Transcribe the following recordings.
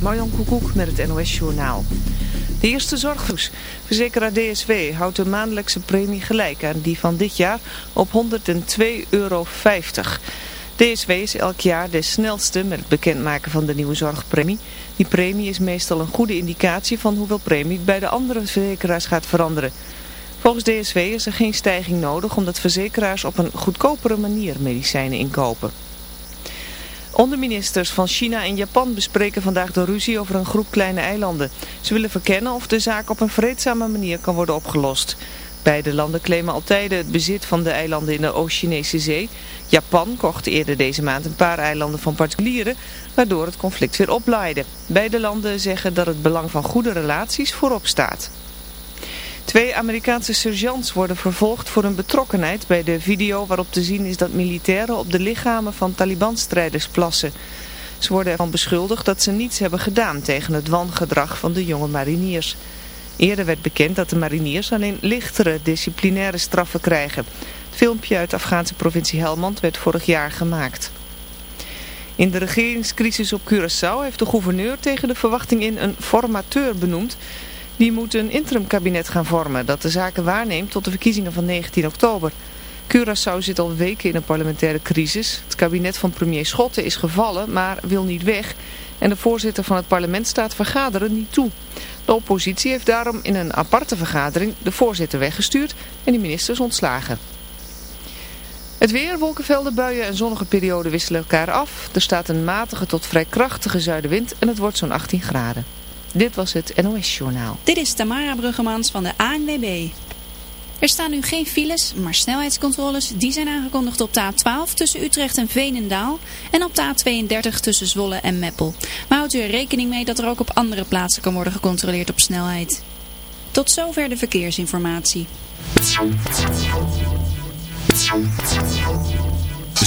Marjan Koekoek met het NOS Journaal. De eerste zorgvoes. Verzekeraar DSW houdt de maandelijkse premie gelijk aan die van dit jaar op 102,50 euro. DSW is elk jaar de snelste met het bekendmaken van de nieuwe zorgpremie. Die premie is meestal een goede indicatie van hoeveel premie bij de andere verzekeraars gaat veranderen. Volgens DSW is er geen stijging nodig omdat verzekeraars op een goedkopere manier medicijnen inkopen. Onderministers van China en Japan bespreken vandaag de ruzie over een groep kleine eilanden. Ze willen verkennen of de zaak op een vreedzame manier kan worden opgelost. Beide landen claimen altijd het bezit van de eilanden in de Oost-Chinese zee. Japan kocht eerder deze maand een paar eilanden van particulieren, waardoor het conflict weer oplaaide. Beide landen zeggen dat het belang van goede relaties voorop staat. Twee Amerikaanse sergeants worden vervolgd voor hun betrokkenheid bij de video waarop te zien is dat militairen op de lichamen van Taliban-strijders plassen. Ze worden ervan beschuldigd dat ze niets hebben gedaan tegen het wangedrag van de jonge mariniers. Eerder werd bekend dat de mariniers alleen lichtere disciplinaire straffen krijgen. Het filmpje uit de Afghaanse provincie Helmand werd vorig jaar gemaakt. In de regeringscrisis op Curaçao heeft de gouverneur tegen de verwachting in een formateur benoemd die moet een interimkabinet gaan vormen dat de zaken waarneemt tot de verkiezingen van 19 oktober. Curaçao zit al weken in een parlementaire crisis. Het kabinet van premier Schotten is gevallen, maar wil niet weg. En de voorzitter van het parlement staat vergaderen niet toe. De oppositie heeft daarom in een aparte vergadering de voorzitter weggestuurd en de ministers ontslagen. Het weer, wolkenvelden, buien en zonnige perioden wisselen elkaar af. Er staat een matige tot vrij krachtige zuidenwind en het wordt zo'n 18 graden. Dit was het NOS Journaal. Dit is Tamara Bruggemans van de ANWB. Er staan nu geen files, maar snelheidscontroles die zijn aangekondigd op de A12 tussen Utrecht en Veenendaal en op de A32 tussen Zwolle en Meppel. Maar houdt u er rekening mee dat er ook op andere plaatsen kan worden gecontroleerd op snelheid. Tot zover de verkeersinformatie.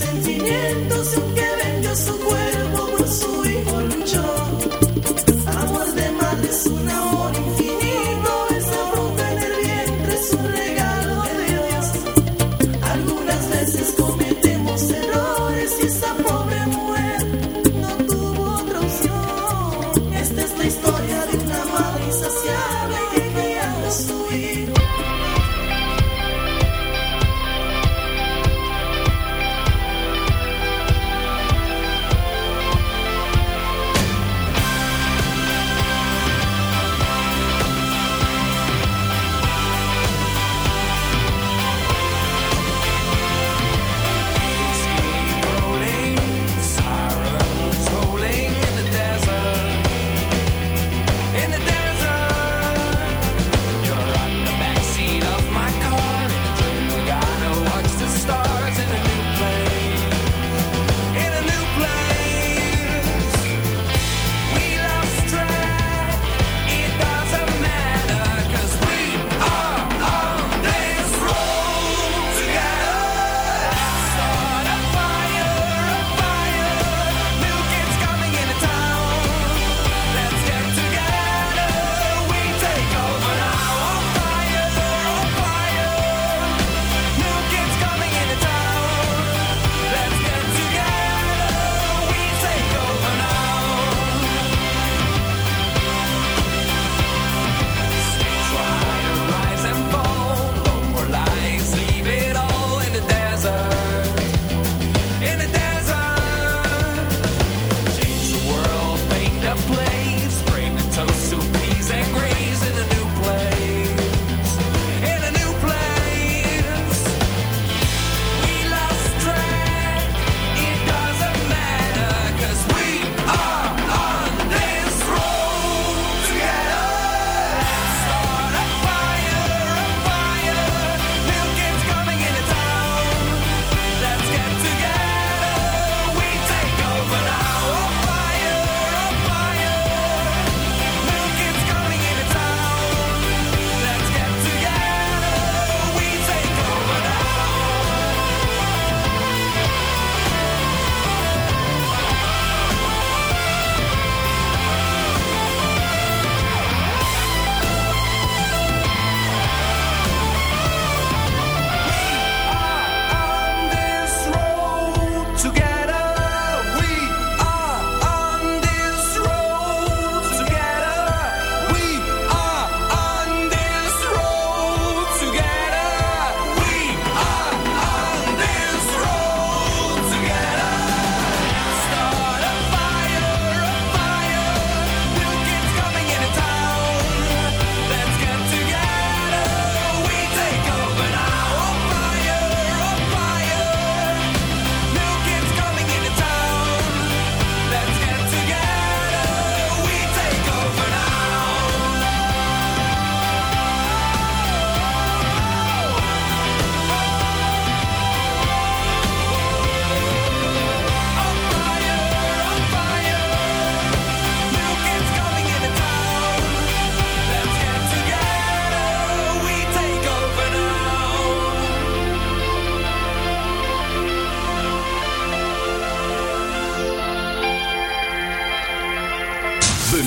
sentimientos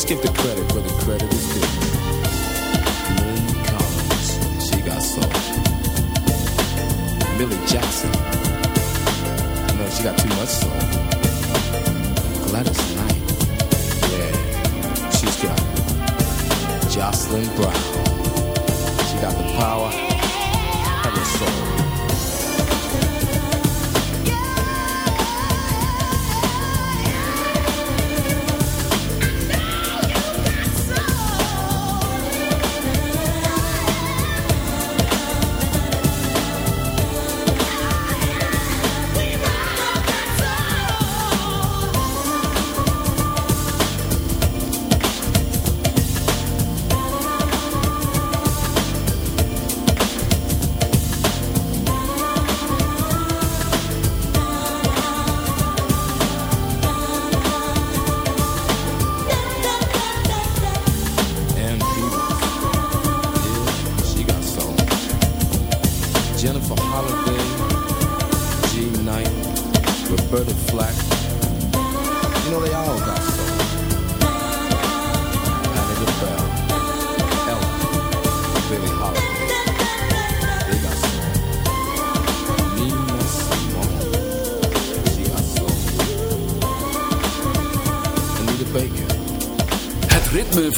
Let's give the credit where the credit is due. Lynn Collins, she got soul. Millie Jackson, no, she got too much soul. Gladys Knight, yeah, she's got. Jocelyn Brown, she got the power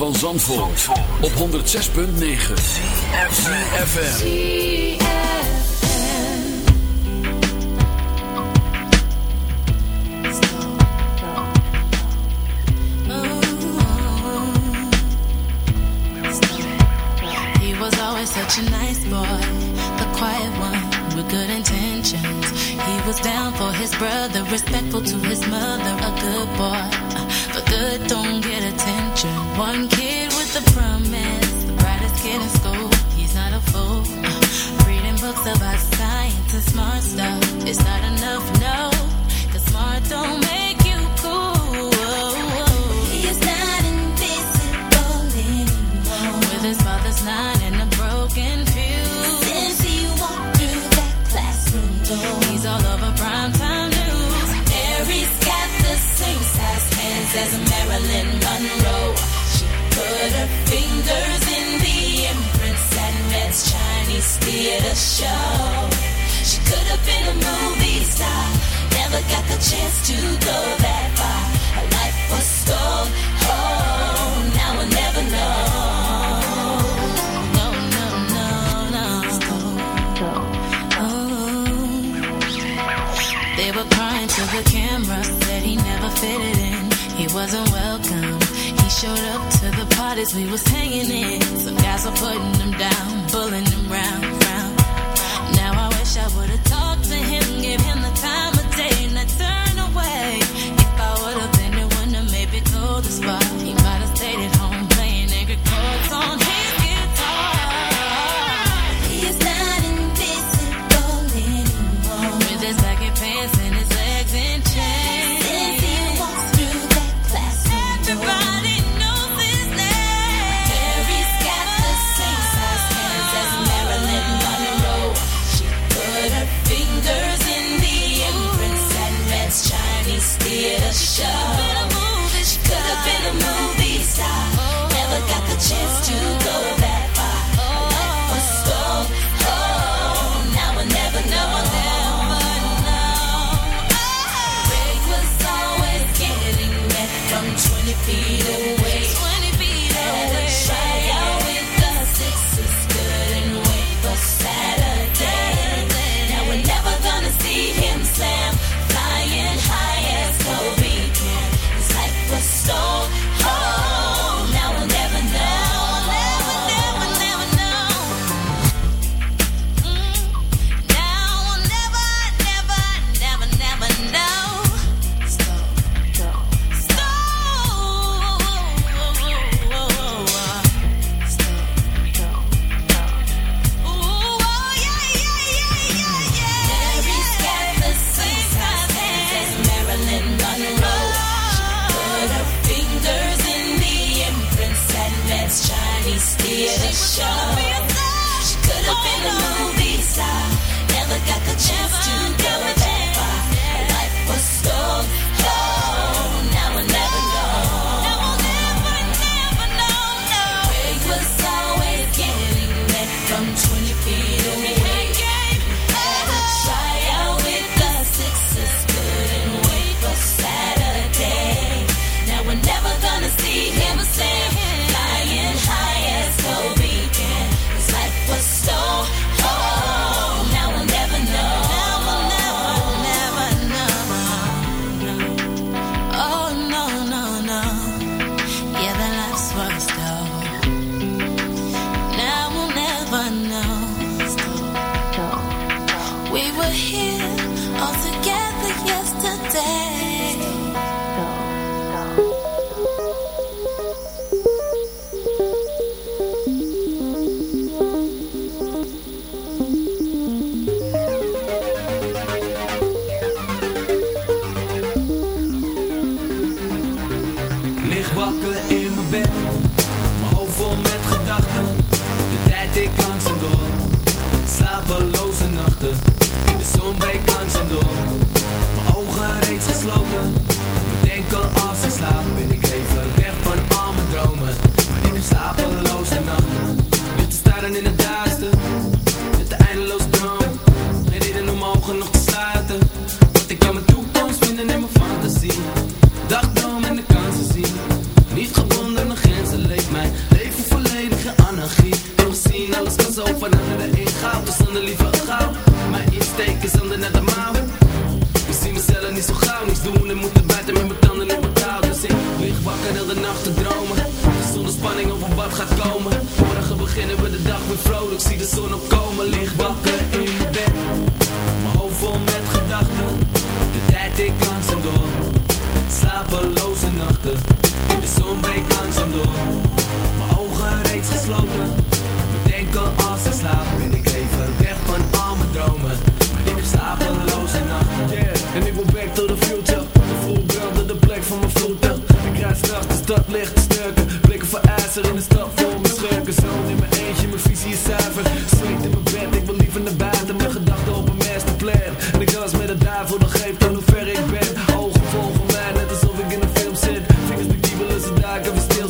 van Zandvoort, op 106.9 FM. He was always such a nice boy, the quiet one with good intentions. He was down for his brother, respectful to his mother, a good boy. Don't get attention. One kid with a promise, the brightest kid in school. He's not a fool. Uh, reading books about science smart stuff. It's not enough, smart don't make you cool. He is not invisible anymore. With his and a broken fuse. He walked through that classroom door, he's all over primetime news. Mary's got the same size as Marilyn Monroe. She put her fingers in the imprints at Red's Chinese theater show. She could have been a movie star, never got the chance to go that far. Her life was stole. Oh, now we'll never know. No, no, no, no. Oh. They were crying to the camera, said he never fitted in wasn't welcome. He showed up to the parties we was hanging in. Some guys were putting him down, pulling him round, round. Now I wish I would've talked to him, gave him the time of day, and I turned away. If I would've been the one to maybe close the spot, here all together yesterday.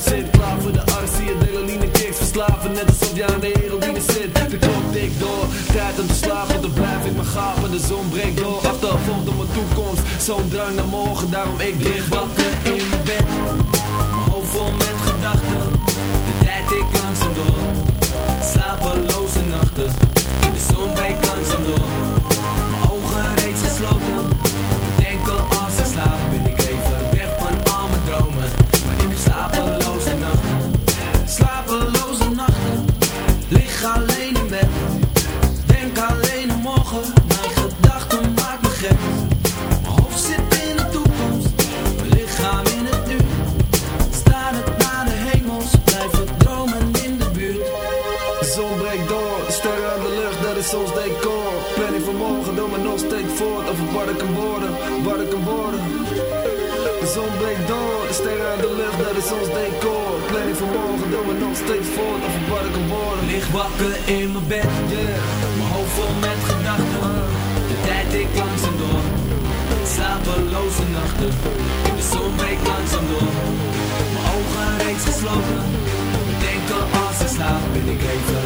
zit. Klaar voor de arts, zie je delaline kicks. Verslaven, net alsof jij aan de heroïne zit. De klok tikt door, tijd om te slapen Dan blijf ik maar gapen, de zon breekt door. Achtervolgd op mijn toekomst, zo'n drang naar morgen Daarom ik dicht wat wakker in mijn bed, yeah. Mijn hoofd vol met gedachten. De tijd ik langzaam door. Slapeloze nachten. De zon breekt langzaam door. Mijn ogen reeds gesloten. Denken als ik slaap ben ik even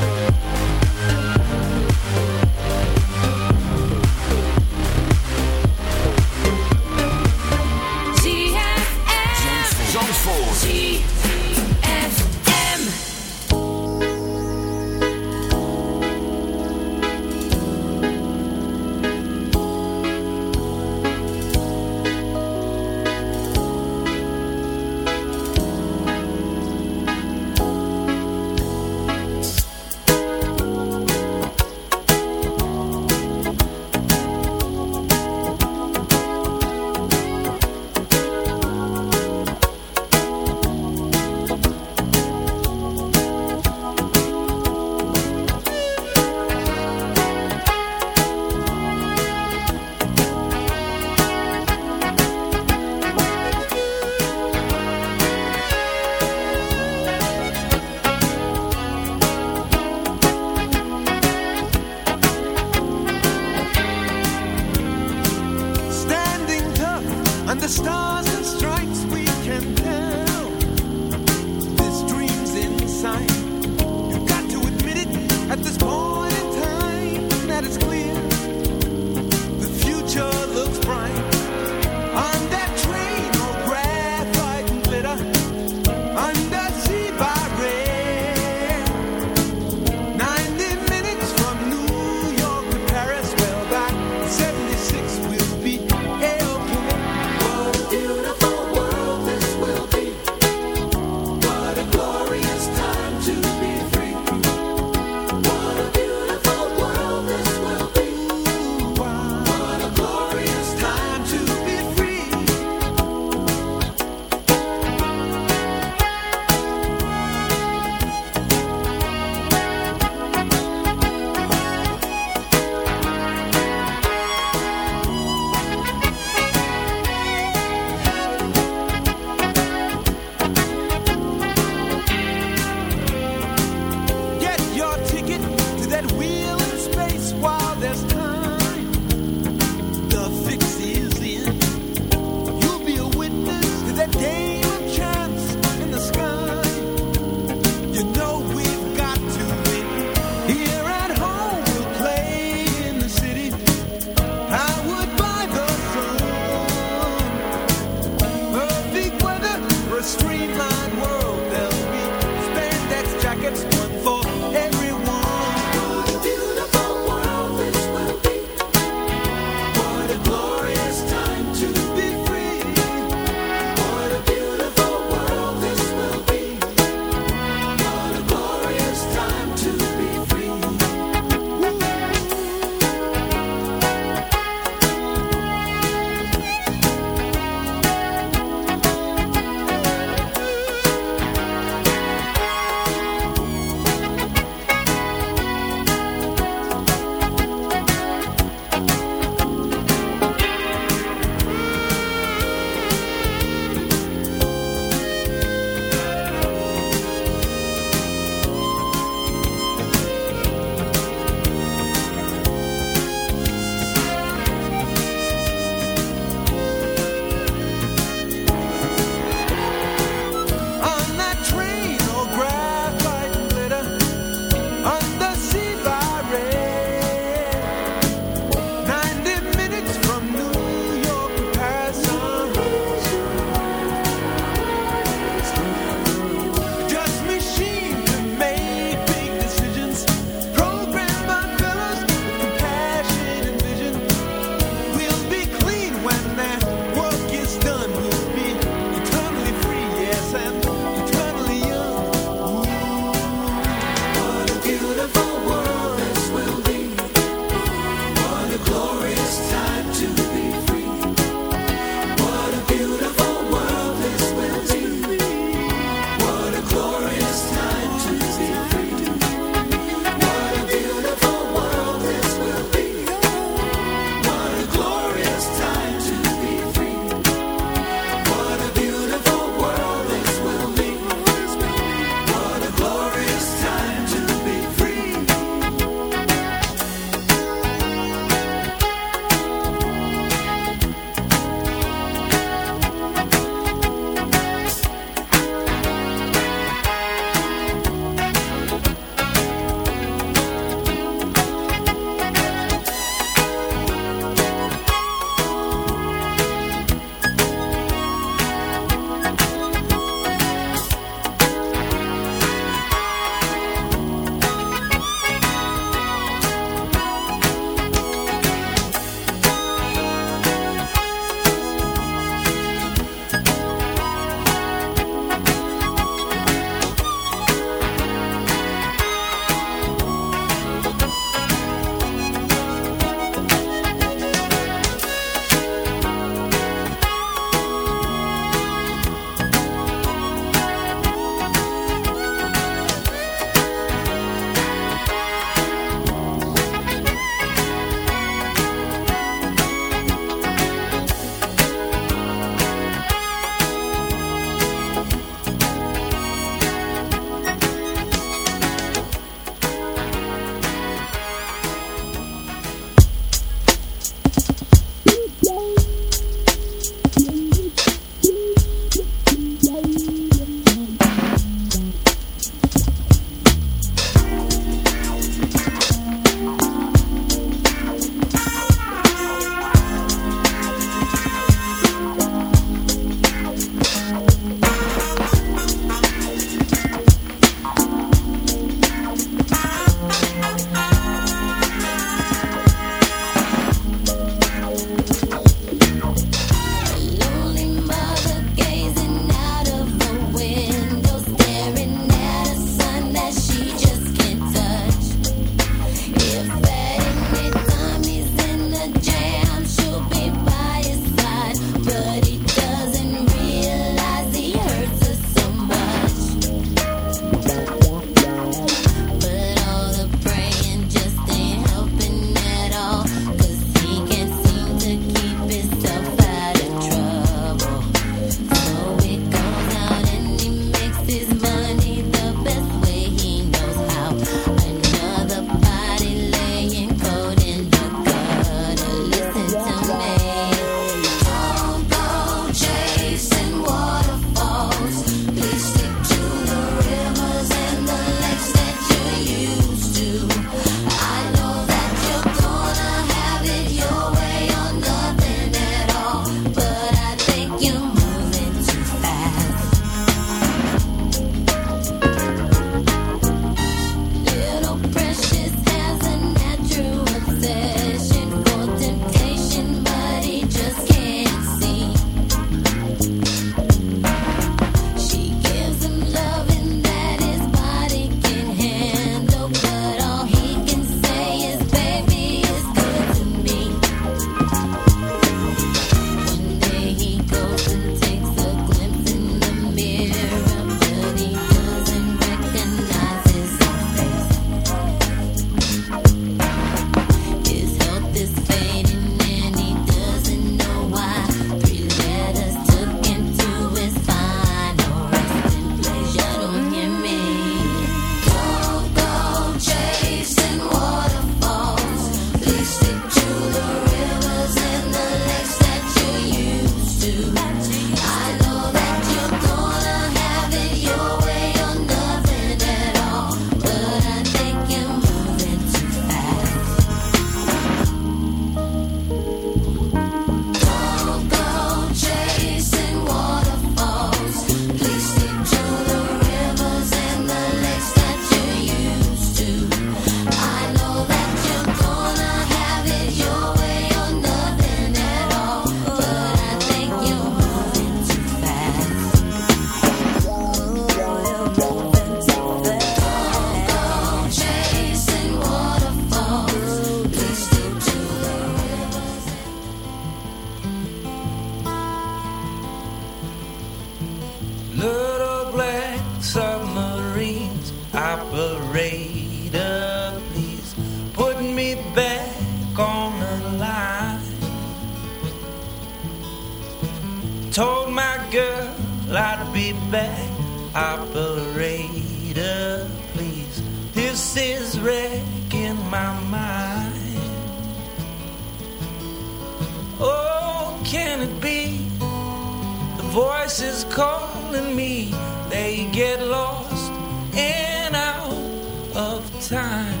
and me, they get lost and out of time.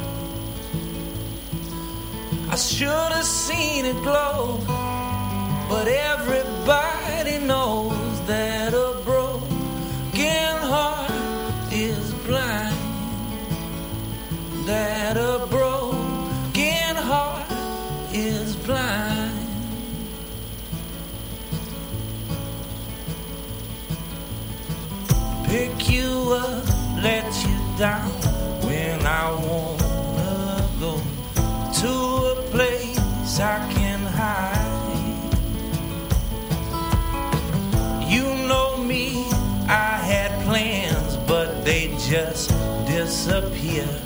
I should have seen it glow, but everybody knows that. let you down when I wanna go to a place I can hide. You know me, I had plans, but they just disappear.